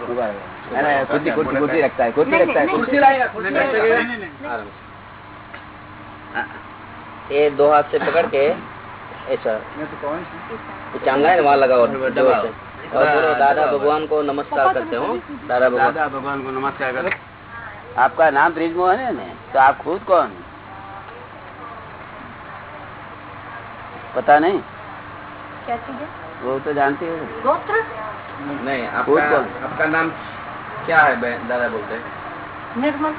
कुर्सी कुर्सी कुर्सी रखता है कुर्सी रखता है कुर्सी लाएगा ये दो हाथ से पकड़ के ऐसा। चांगा है वहाँ लगा और बोलो दादा भगवान को नमस्कार करते हो। दादा भगवान दादा भगवान। को नमस्कार करो। आपका नाम ब्रिज मोहन है ना? तो आप खुद कौन? पता नहीं। क्या चीज़ है? वो तो जानते हो। गोत्र? नहीं खुद आपका कौन? आपका नाम क्या है बहन दादा बोलते निर्मल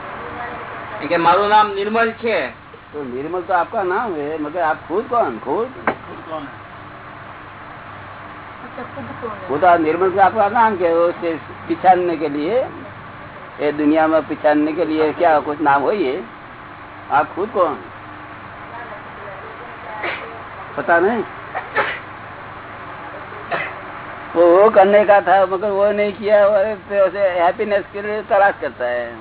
हैं कि મારું નામ નિર્મલ છે तो निर्मल तो आपका नाम है मगर आप खुद कौन खुद अच्छा खुद कौन है खुद आप निर्मल से आपका नाम क्या है उसे पिछाड़ने के लिए ये दुनिया में पिछाड़ने के लिए क्या कुछ नाम हो ये आप खुद कौन पता नहीं वो वो करने का था मगर वो नहीं किया और उसे हैप्पीनेस के लिए तलाश करता है।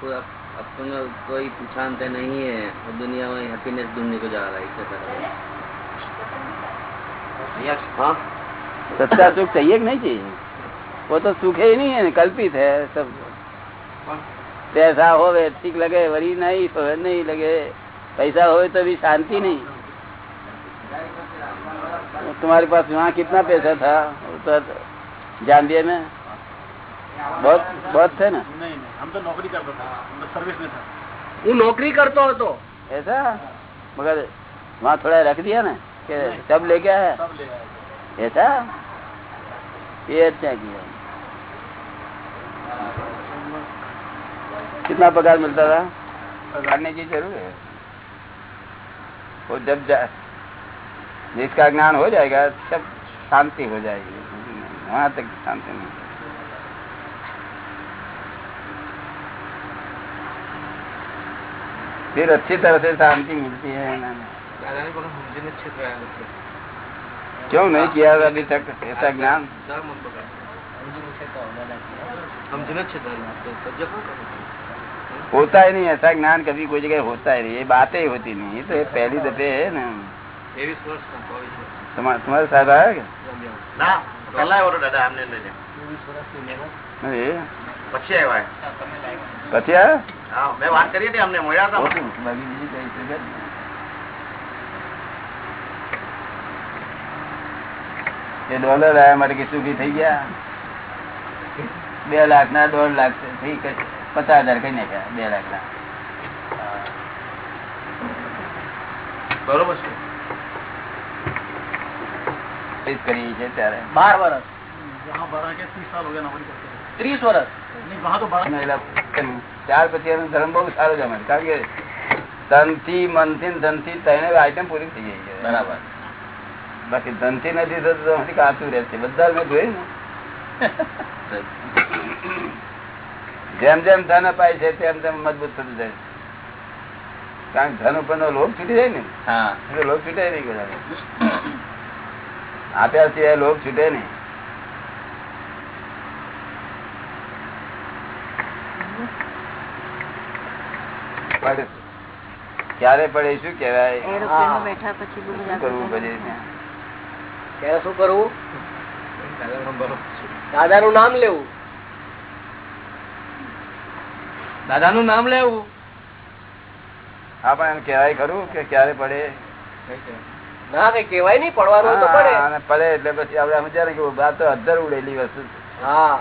कोई अप- अपन कोई पहचानते नहीं है और दुनिया में हैप्पीनेस ढूँढने को जा रहा है इससे हाँ? सच्चा सुख चाहिए कि नहीं चाहिए? वो तो सुख ही नहीं है कल्पित है सब। पैसा होवे ठीक लगे वरी नहीं तो नहीं लगे पैसा हो तो भी शांति नहीं। तुम्हारे पास वहाँ कितना पैसा था? उत्तर जाम्बिया में? बहुत बहुत थे ना? हम तो नौकरी करता था सर्विस तो में था। वो नौकरी करता हो तो? ऐसा? मगर वहाँ थोड़ा रख दिया ना? कि सब ले गया है? ऐसा? ये अच्छा किया। कितना पगार मिलता था? पगारने की ज़रूरत है। वो जब जाए जिसका ज्ञान हो जाएगा सब शांति हो जाएगी। वहाँ तक शांति नहीं। फिर अच्छी तरह से शांति मिलती है क्यों नहीं किया अभी तक? ऐसा ज्ञान? होता ही। नहीं ऐसा ज्ञान कभी कोई जगह होता ही नहीं ये बातें होती नहीं तो ये पहली दफे है ना। તમારે સાહેબ આવ્યા કે? પછી આવ્યા. પછી એ ડોલર આવ્યા માટે કે સુખી થઈ ગયા? બે લાખ ના દોઢ લાખ થઈ પચાસ હજાર કઈ નાખ્યા બે લાખ ના. બરોબર છે. સ્થાપિત કરી છે ત્યારે. બાર વર્ષ ત્રીસ વર્ષ ત્યાર પછી એનો ધર્મ બહુ સારો જમે કારણ કે ધનથી મનથી ધનથી તને આઈટમ પૂરી થઈ ગઈ છે. બરાબર. બાકી ધનથી નથી થતું કાચું રહે બધા મેં જોયું જેમ જેમ ધન અપાય છે તેમ તેમ મજબૂત થતું જાય કારણ કે ધન ઉપર નો લોભ છૂટી જાય ને? હા. લોભ છૂટાય નહીં બધા આપ્યા સિવાય લોભ છૂટે નહીં. ક્યારે પડે શું કેવાય પછી શું કરવું પછી? ત્યારે શું નામ લેવું. દાદાનું નામ લેવું. આપણે એમ કેવાય ખરું કે ક્યારે પડે? ના કઈ કેવાય નઈ પડવાનું તો પડે. પડે એટલે પછી આપડે સમજ્યા કે આ તો અધર ઉડેલી વસ્તુ. હા.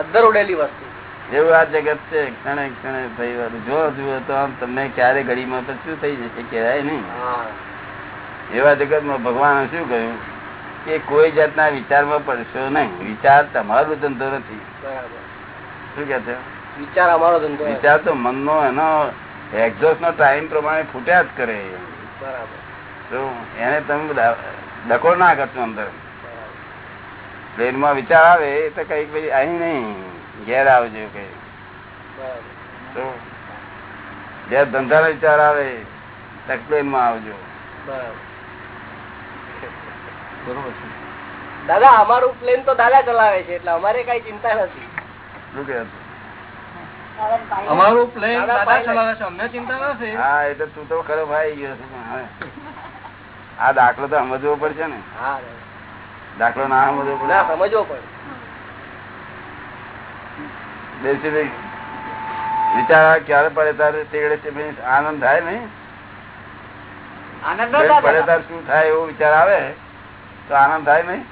અધર ઉડેલી વસ્તુ એવું આ જગત છે ક્ષણે ક્ષણે થઈ વાળું. જો જુઓ તો આમ તમને ક્યારે ઘડીમાં તો શું થઈ જશે કહેવાય નહીં. એવા જગતમાં ભગવાન શું કહ્યું? કે કોઈ જાતના વિચારમાં પડશો નહીં. વિચાર તમારો ધંધો નથી. બરાબર. શું કે છે? વિચાર અમારો ધંધો વિચાર તો મનનો એનો એક્ઝોસ્ટ નો ટાઈમ પ્રમાણે ફૂટ્યા જ કરે. એને તમે ડકો ના કરશો અંદર. પ્લેનમાં વિચાર આવે તો કંઈક ભાઈ અહીં નહીં ઘેર આવજો કઈ તો જયારે ધંધાનો વિચાર આવે તો પ્લેનમાં આવજો. બરોબર. દાદા અમારું પ્લેન તો દાદા ચલાવે છે એટલે અમારે કઈ ચિંતા નથી. શું કે અમારું પ્લેન દાદા ચલાવે છે અમને ચિંતા નથી હા એટલે તું તો ખરો ભાઈ ગયો છે આ દાખલો તો સમજવો પડશે ને. દાખલો ના સમજવો પડે. સમજવો પડે. વિચાર ક્યારે પડે તારે તેડે આનંદ થાય આનંદ પડે તાર શું થાય એવો વિચાર આવે તો આનંદ થાય નહીં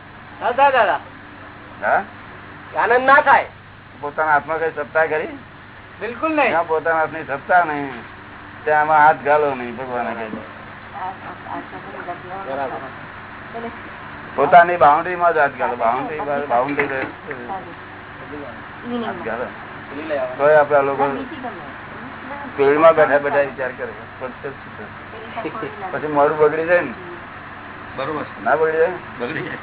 દાદા. દાદા આનંદ ના થાય. પોતાના હાથમાં કઈ સત્તા કરી? બિલકુલ નહીં. પોતાના હાથની સત્તા નહીં ત્યાં આમાં હાથ ગાલો નહીં ભગવાન કહે પોતાની બાઉન્ડ્રી માં જ હાથ ગાલો બાઉન્ડ્રી બાઉન્ડ્રી હાથ ગાલો. આપડા લોકો બેઠા બેઠા વિચાર કરે? પછી મોડું બગડી જાય ને. બરોબર ના બગડી જાય? બગડી જાય.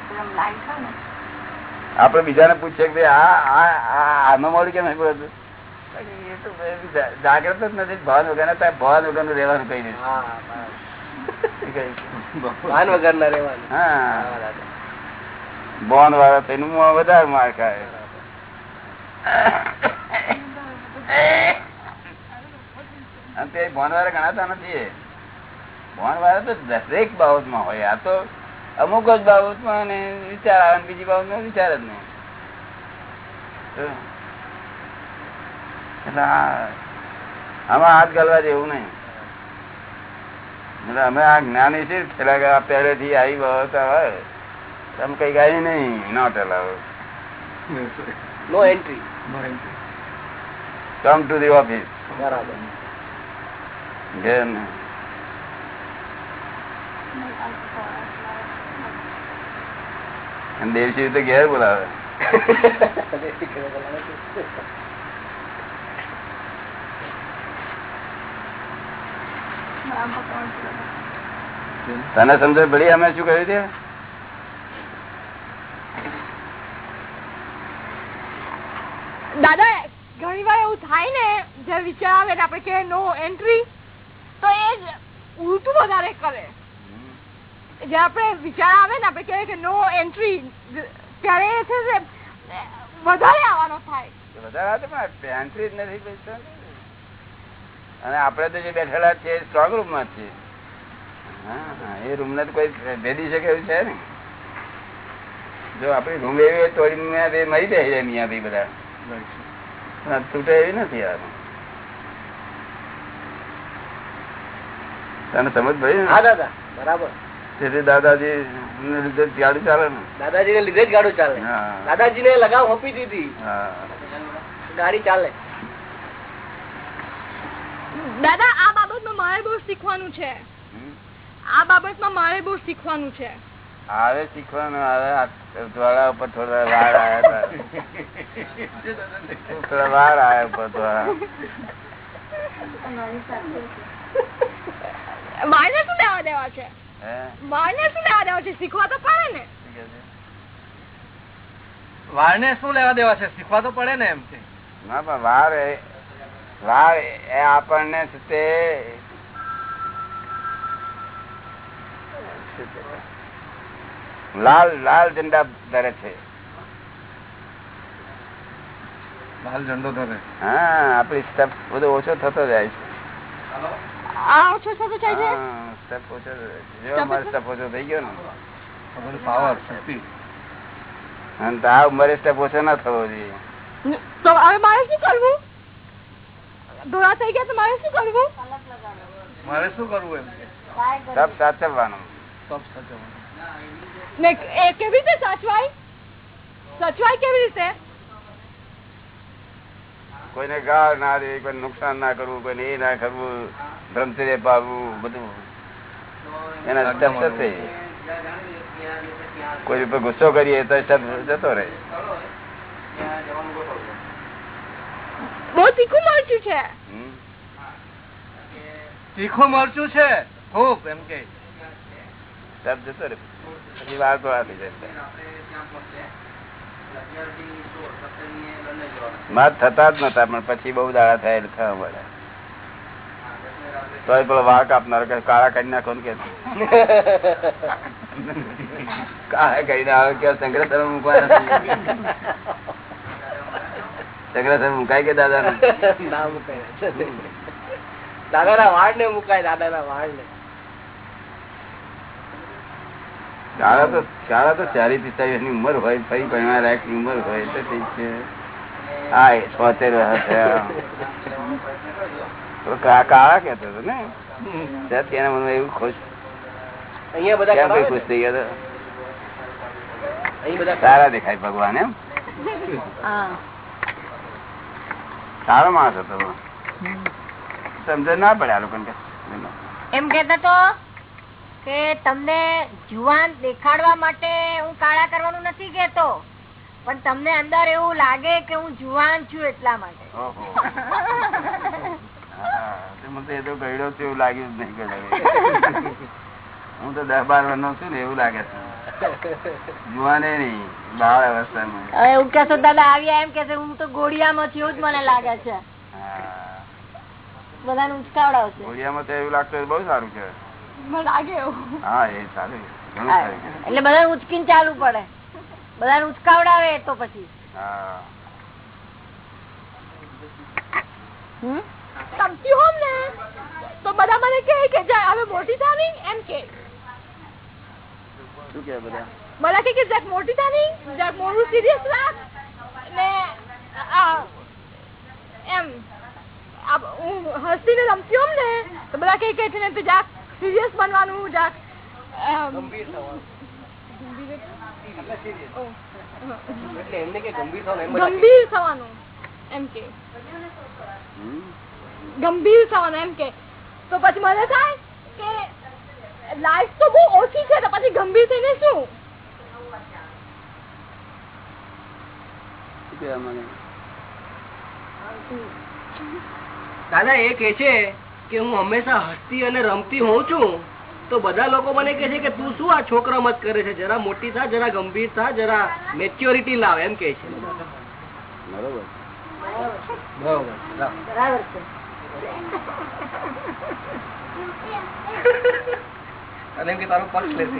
આપડે બીજાને પૂછીએ કે આ આમાં મોડું કેમ નહીં પડતું તો જાગ્રત જ નથી ભાન વગર ત્યાં ભાન વગરનું રહેવાનું કઈ નહીં ભાન વગર ના રહેવાનું હા બોન વાળા તેનું વધારે માર ખાય ગણાતા નથી બોન વાળા તો દરેક બાબતમાં હોય આ તો અમુક જ બાબતમાં અને વિચાર આવે બીજી બાબતમાં વિચાર જ નહીં એટલે આમાં હાથ ગલવા જેવું નહીં. એટલે અમે આ જ્ઞાની છીએ પેલા કે આ પહેલેથી આવી બાબત આવે તમે કઈ ગાય નહીં not allow no entry come to the office બરાબર. ઘેર ને અને દેવશી તો ઘેર બોલાવે. તને સમજણ પડી અમે શું કહ્યું છે દાદા ઘણી વાર એવું થાય ને જે વિચાર આવે ને આપડે કે નો એન્ટ્રી તો એ જ ઉલટું વધારે કરે. જે આપણે વિચાર આવે ને આપણે કહીએ કે નો એન્ટ્રી ત્યારે એ છે વધારે આવવાનો થાય. વધારે આવે પણ એન્ટ્રી જ નથી અને આપડે તો જે બેઠેલા છે સ્ટ્રોંગ રૂમમાં છે એ રૂમ ને તો કોઈ ભેદી શકે એવું છે ને? જો આપડી રૂમ એવી મેં બે મરી જાય છે મિયા ભાઈ બધા. તૂટે એવી નથી યાર તને સમજ ભાઈ હા દાદા બરાબર. તેથી દાદાજી લીધે જ ગાડી ચાલે ને? દાદાજી ને લીધે જ ગાડું ચાલે. હા. દાદાજી ને લગાવ આપી દીધી. ગાડી ચાલે. દાદા આ બાબતમાં મારે બહુ શીખવાનું છે. આ બાબતમાં મારે બહુ શીખવાનું છે. આવે શીખવાનું આવે દ્વારા ઉપર થોડા વાળ આવ્યા હતા. થોડા વાળ આવ્યા ઉપર ધોળા મારે શું લેવા દેવા છે? હે? મારે શું લેવા દેવા છે? શીખવા તો પડે ને. વાળને શું લેવા દેવા છે? શીખવા તો પડે ને એમ કે. ના પણ વાર એ એ આપણને તે? લાલ લાલ ઝંડા ધરે છે. લાલ ઝંડો ધરે. હા આપડી સ્ટેપ બધો ઓછો થતો જાય છે. આ ઓછો થતો જાય છે? ઓછો. જો થઈ ગયો ને. પાવર શક્તિ. અને આ ઉંમરે સ્ટેપ ઓછો ના થવો જોઈએ. તો હવે મારે શું કરવું? ડોળા થઈ ગયા તો મારે શું કરવું? મારે શું કરવું એમ? તપ સાચવવાનું. તપ સાચવવાનું. ને એ કેવી રીતે સાચવાય? સચવાય કેવી રીતે? કોઈને ગાળ ના દે કોઈ નુકસાન ના કરવું કોઈને એ ના કરવું બ્રહ્મચર્ય પાવવું બધું. એના સ્ટેપ થશે કોઈ ઉપર ગુસ્સો કરીએ તો સ્ટેપ જતો રહે. બહુ તીખું મરચું છે. તીખું મરચું છે? ખૂબ એમ કે. જતો રહે પછી વાર તો જાય. માત થતા જ નતા પણ પછી બહુ દાડા થયા મળે. તોય પેલો વાળ કાપનાર કે કાળા કરી નાખો ને કે. કાળા કરીને આવે કે સંગ્રહ મૂકવા સંગ્રહ મુકાય કે દાદા ના મુકાય. વાળ ને મુકાય દાદાના વાળ ને શાળા તો શાળા તો ચાલી પિસ્તાલીસની ઉંમર હોય ફરી પરિવાર લાયકની ઉંમર હોય તો ઠીક છે. હા એ છોતેર વર્ષ થયા. તો કા- કાળા કેતો હતો ને? ત્યાં તેના મનમાં એવું ખુશ અહીંયા બધા ખુશ થઈ ગયા હતો? અહીં બધા સારા દેખાય ભગવાન એમ? હા. સારો માણસ હતો સમજ ના પડે આ લોકોને એમ કેતા તો કે તમને જુવાન દેખાડવા માટે હું કાળા કરવાનું નથી કેતો પણ તમને અંદર એવું લાગે કે હું જુવાન છું એટલા માટે. મને એ તો ગયડો છે એવું લાગ્યું જ નહીં હું તો દસ બાર વર્ષ છું ને એવું લાગે છે. જુવાને નહીં બાળ અવસ્થામાં હવે એવું કેશો દાદા આવ્યા એમ કે હું તો ગોળિયામાં છું જ મને લાગે છે. બધાને ઉચકાવડાવશે. ઘોડિયામાં તો એવું લાગતું બહુ સારું છે. લાગે એવું. હા એ સારું ઘણું સારું છે. એટલે બધાને ઉચકીને ચાલુ પડે. બધા ઉચકાવડાવે તો પછી. હા. હોમ? ને? તો બધા મને કહે કે હવે મોટી થાવી એમ કે શું કે બધા? બધા કહે કે જરાક મોટી થાની જરાક મોડું સિરિયસ રાખ. ને આ એમ હું હસીને રમતી હોમ ને તો બધા કહે કે છે ને તું જરાક સિરિયસ બનવાનું જરાક ગંભીર થવાનું. ગંભીર એમ કે. ગંભીર થવાનું એમ કે. તો પછી મને થાય કે લાઈફ તો બહુ ઓછી છે તો પછી ગંભીર થઈને શું? દાદા એ કે છે કે હું હંમેશા હસતી અને રમતી હોઉં છું. તો બધા લોકો મને કે છે કે તું શું આ છોકરા મત કરે છે? જરા મોટી થા જરા ગંભીર થા જરા મેચ્યોરિટી લાવ એમ કે છે. બરોબર. બરોબર. બરાબર છે. અને એમ કે તારો પક્ષ લેશે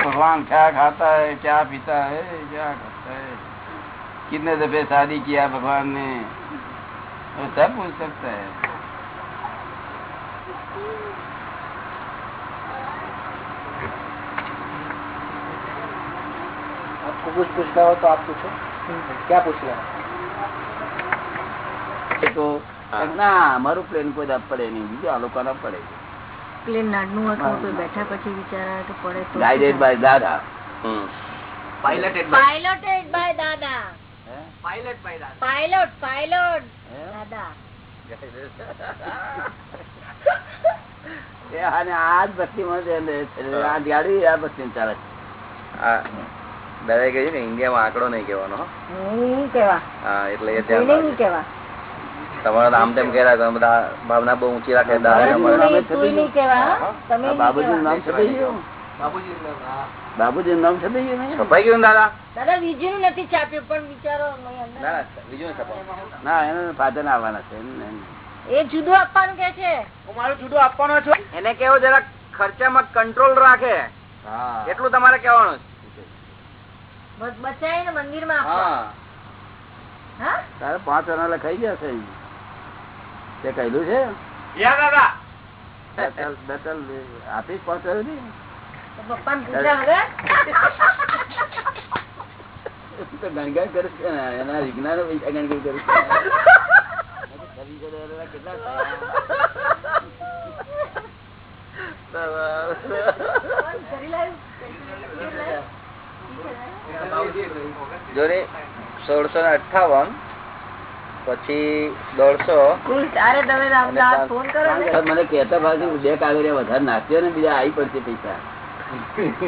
भगवान क्या खाता है क्या पीता है क्या करता है कितने दफे शादी किया भगवान ने वो सब पूछ सकता है कुछ पूछना हो तो आप पूछो क्या पूछना है તો ના અમારું પ્લેન કોઈ દાબ પડે નહીં બીજું આ લોકો પડે પ્લેન નાનું હતું તો બેઠા પછી વિચારા કે પડે તો ગાઈડેડ બાય દાદા પાયલટેડ પાયલોટેડ બાય દાદા પાયલટ બાય પાયલોટ પાયલોટ દાદા એ અને આ જ ભક્તિ માં આ ગાડી આ ભક્તિ ચાલે છે દાદા કહ્યું ને ઇન્ડિયામાં આંકડો નહીં કહેવાનો હો. નહીં કેવા હા એટલે એ ધ્યાન તમારા નામ તેમ બધા ભાવના બહુ ઊંચી રાખે દાદા તું અમારા નહીં- તું નહીં કેવા હો? તમે નહીં બાબુજી નામ છપાઈ ગયું? બાબુજી બાબુજી નામ છપાઈ ગયું છપાઈ ગયું દાદા? દાદા બીજું નથી છાપ્યું પણ વિચારો બીજું નહીં ના એના ફાધર આવવાના છે એમ એ જુદું આપવાનું કે છે? હું મારું જુદું આપવાનો છું? એને કેવો જરા ખર્ચામાં કંટ્રોલ રાખે. એટલું તમારે કહેવાનું બસ બચાય ને મંદિરમાં હા. હા? તારે પાંચ જણા લખાઈ ગયા છે તે કહેલું છે? આપીશ પાંચ વારની? પૂછ્યા હવે. ગણગણ કરે છે એના વિજ્ઞાન ગણગણ કરે છે. કેટલા થયા? કરી લાવ્યું? જો ને સોળસો ને અઠાવન પછી દોઢસો મને કહેતા પાછું બે કાગળિયા વધારે નાખ્યો ને બીજા આવી પડશે પૈસા.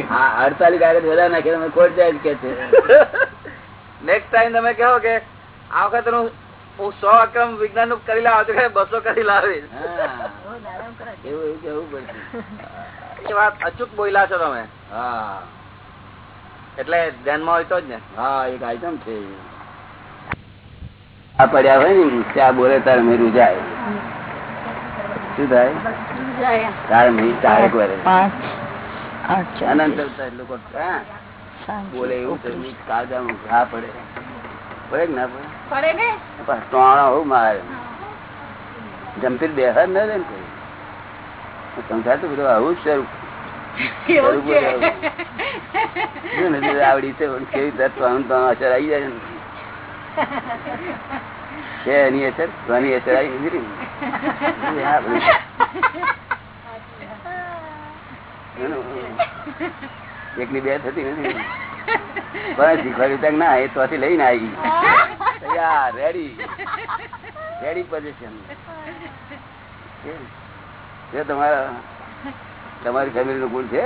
હા અડતાલીસ કાગળ વધારે નાખ્યો તમે કોર્ટ જાય કે છે. નેક્સ્ટ ટાઈમ તમે કહો કે આ વખત હું હું સો અક્રમ વિજ્ઞાનનું કરી લાવ બસો કરી લાવીશ. એવું એવું કેવું પડશે. વાત અચૂક બોલ્યા છો તમે. હા. એટલે ધ્યાનમાં હોય તો જ ને. હા એક આઈટમ છે. આ પડ્યા હોય ને ત્યાં બોલે તારે મેં રૂજાય શું થાય? તારે મેં ચારેક વર્ષ પાંચ અનંત અવતાર લોકો બોલે એવું છે કાળજામાં ઘા પડે. પડે ના પડે? પડે ને? પણ ટોણા હોઉં મારે. જમતી બેહર ન દે ને કોઈ. સંસાર બધું આવું જ સ્વરૂપ આવડી છે પણ કેવી અસર આવી જાય ને છે એની અસર? ઘણી અસર આવી નથી એકલી બે થતી નથી. પણ શીખવાડ્યું તક ના એ તોથી લઈને આવી. રેડી રેડી પોઝિશન તમારા તમારી ફેમિલી નું કુલ છે?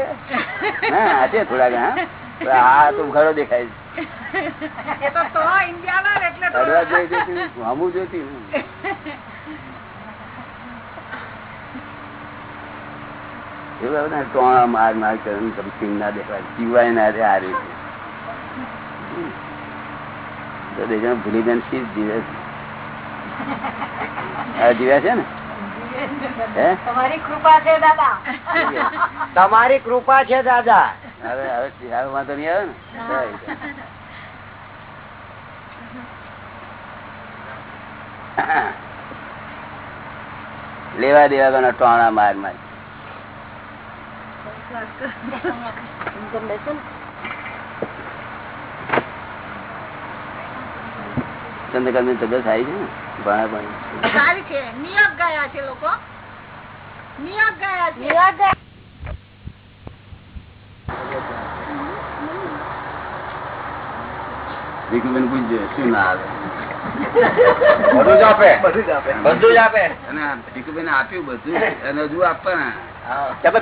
હા છે થોડા ઘણા આ તો ઉઘાડો દેખાય છે. ટોણા માર માર કરે સમથિંગ ના દેખાય જીવાય ના રે આ રીતે. તો બે જણ ભૂલી જાય શી જીવે જીવ્યા છે ને? તમારી કૃપા છે દાદા. તમારી કૃપા છે દાદા. હવે હવે વાંધો નહીં આવે ને? લેવા દેવા ટોણા માર માર. ચંદ્રકાંતની તબિયત સારી છે ને? સારી છે. નિયોગ ગયા છે લોકો. નિયોગ ગયા છે. ભીખુબેન પૂછજો શું ના આવે? બધું જ આપે. બધું જ આપે. અને ભીખુબેન આપ્યું બધું. અને હજુ આપવાના.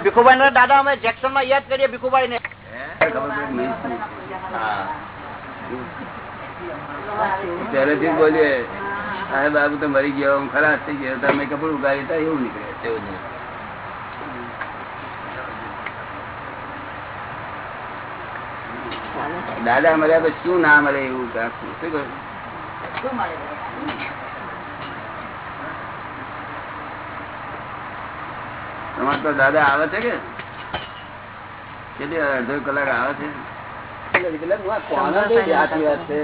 ભીખુભાઈ દાદા અમે જેક્સનમાં યાદ કરીએ ભીખુભાઈ ને હે? ખબર પડી નહીં. પહેલેથી બોલીએ. અરે બાબુ તો મરી ગયો હું ખલાસ થઈ ગયો તમે કપડું ઉગાડી તા એવું નીકળે. એવું નહીં દાદા મળ્યા પછી શું ના મળે એવું કાકું શું કહ્યું? તમારે તો દાદા આવે છે કે? કેટલી અડધો કલાક આવે છે? એટલે હું આ કોના દઈ વાત છે?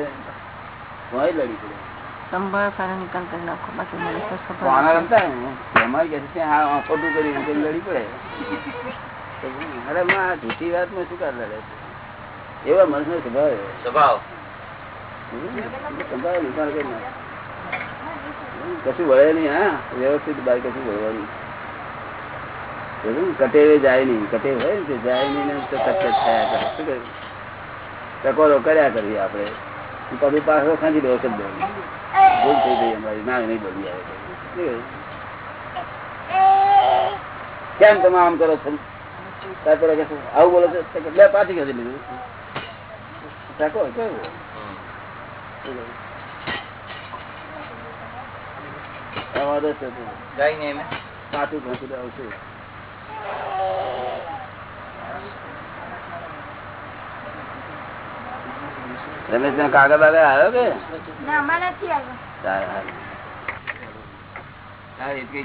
કોઈ લડી પડે? સંભાળ સારા નિકાલ કરી નાખો. બાકી મને તો ખબર કોના રમતા ને કે છે હા ખોટું કર્યું લડી પડે. અરે માં આ જૂઠી વાતમાં શું કર લડે એવા મનુષ્ય સ્વભાવ સ્વભાવ. સંભાળ નિકાલ કરી નાખે. કશું વળે નહીં હા વ્યવસ્થિત બાર કશું વળવાનું? કટેવે જાય નહીં. કટેવ હોય ને જાય નહીં ને તો કચકચ થયા કરે. શું ટકોરો કર્યા કરીએ આપણે. પગી પાછો ખાંચી દો વખત ભૂલ થઈ ગઈ અમારી ના નહીં બોલી આવે. કેમ તમે આમ કરો છો? આવું બોલો છો? બે પાછી ખેંચી લીધું. ટકો કેવું? પાછું ખેંચી દે આવશે રમેશ ને કાગળ બાગળ આવ્યો કે?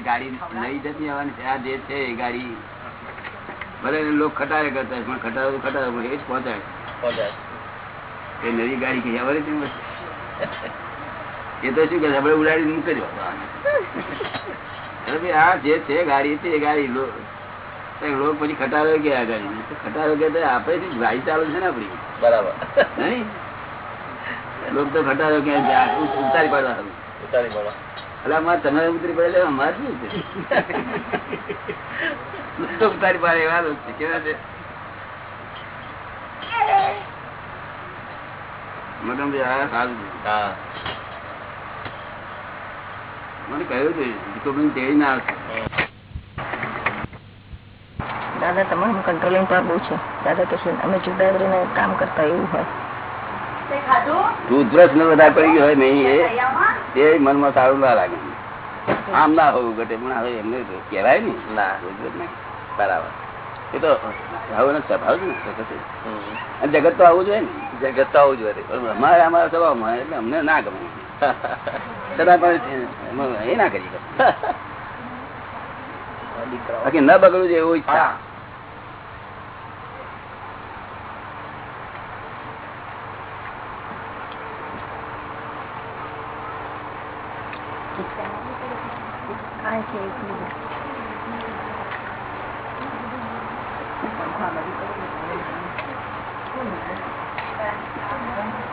ગાડી જતી આવવાની છે. આ જે છે એ ગાડી. ભલે લોકો ખટારે કરતા પણ ખટારો ખટારો પણ એ જ પહોંચાય. એ નવી ગાડી કઈ આવડે છે એ તો શું કે આપણે ઉડાડી મૂકી દો. આ જે છે ગાડી છે એ ગાડી લો. લોક પછી ખટારો ગયા આ ગાડી? તો ખટારો કે તો આપણે ગાડી ચાલુ છે ને આપડી બરાબર. નહીં? લોક તો કે ઉતારી પાડવા ઉતારી પડો એટલે અમારે તમે ઉતરી પડે અમારે શું છે? ઉતારી પાડે એવા લોકો છે કેવા છે? મગમ ભાઈ સારું હા. મને કહ્યું હતું તો મને ના આવશે. દાદા તમારું કંટ્રોલિંગ પાર બહુ છે. દાદા કે છે અમે જુદા રહીને કામ કરતા એવું હોય. ટૂથબ્રશ ને બધા પડી ગયો હોય નહીં એ એ મનમાં સારું ના લાગે. આમ ના હોવું ઘટે પણ હવે એમને કહેવાય ને. ના. ટૂથબ્રશ નહીં. બરાબર. એ તો હવે સ્વભાવ છે ને જગત. તો આવું જોઈએ ને. જગત તો આવું જોઈએ અમારે અમારા સ્વભાવમાં એટલે અમને ના ગમે. છતાં પણ એ ના કરી બાકી ન બગડવું જોઈએ એવું ઈચ્છા. આ છે એક મિનિટ. Okay, okay.